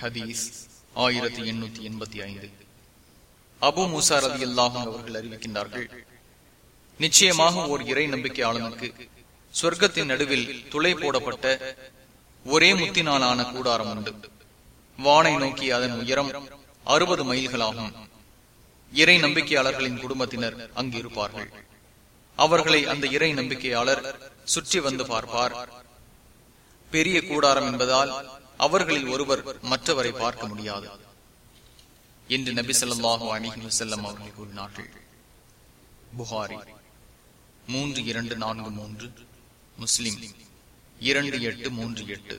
ஹதீஸ் ஆயிரத்தி எண்ணூத்தி எண்பத்தி ஐந்து. அபு முசா ரதி அல்லாஹும் அவர்கள் அறிவிக்கின்றார்கள் நிச்சயமாக ஓர் இறை நம்பிக்கையாளனுக்கு சொர்க்கத்தின் நடுவில் துளை போடப்பட்ட ஒரே முத்தினாலான கூடாரம் உண்டு. வானை நோக்கி அதன் உயரம் அறுபது மைல்களாகும். இறை நம்பிக்கையாளர்களின் குடும்பத்தினர் அங்கு இருப்பார்கள். அவர்களை அந்த இறை நம்பிக்கையாளர் சுற்றி வந்து பார்ப்பார். பெரிய கூடாரம் என்பதால் அவர்களில் ஒருவர் மற்றவரை பார்க்க முடியாது. என்று நபி சொல்லாஹு அணிஹி செல்லம் அவர்கள் கூறினார்கள். புகாரி மூன்று இரண்டு நான்கு மூன்று முஸ்லிம் இரண்டு எட்டு மூன்று எட்டு.